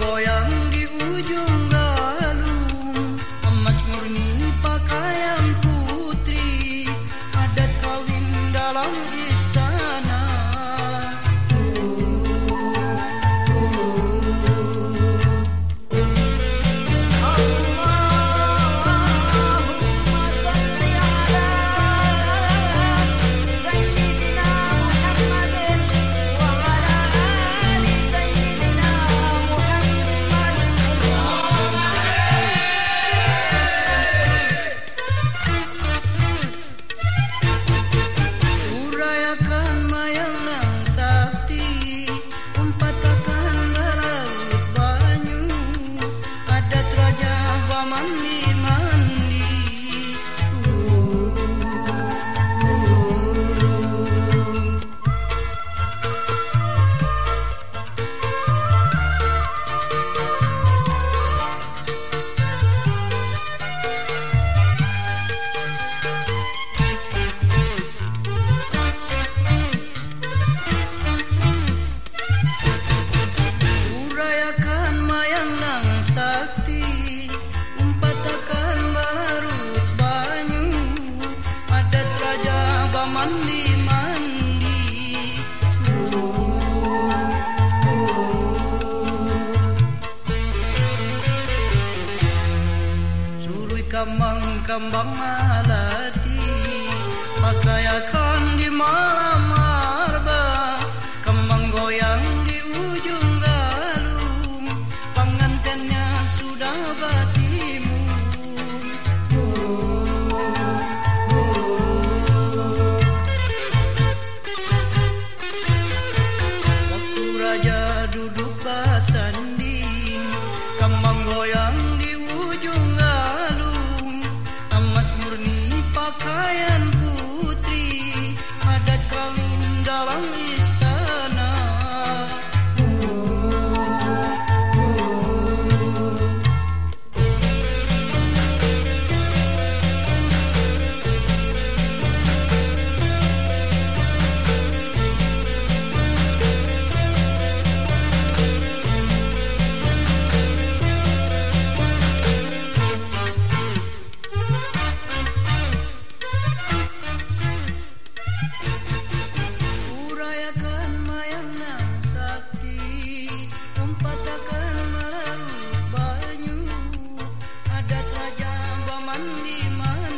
goyang di ujung galung. Emas murni pakaian putri Adat kawin dalam Islam Surui kambang malati Pakai akan di malam arba Kembang goyang di ujung galung Pengantennya sudah batimu. Waktu raja duduk murni ಮಂದಿ ಮಾ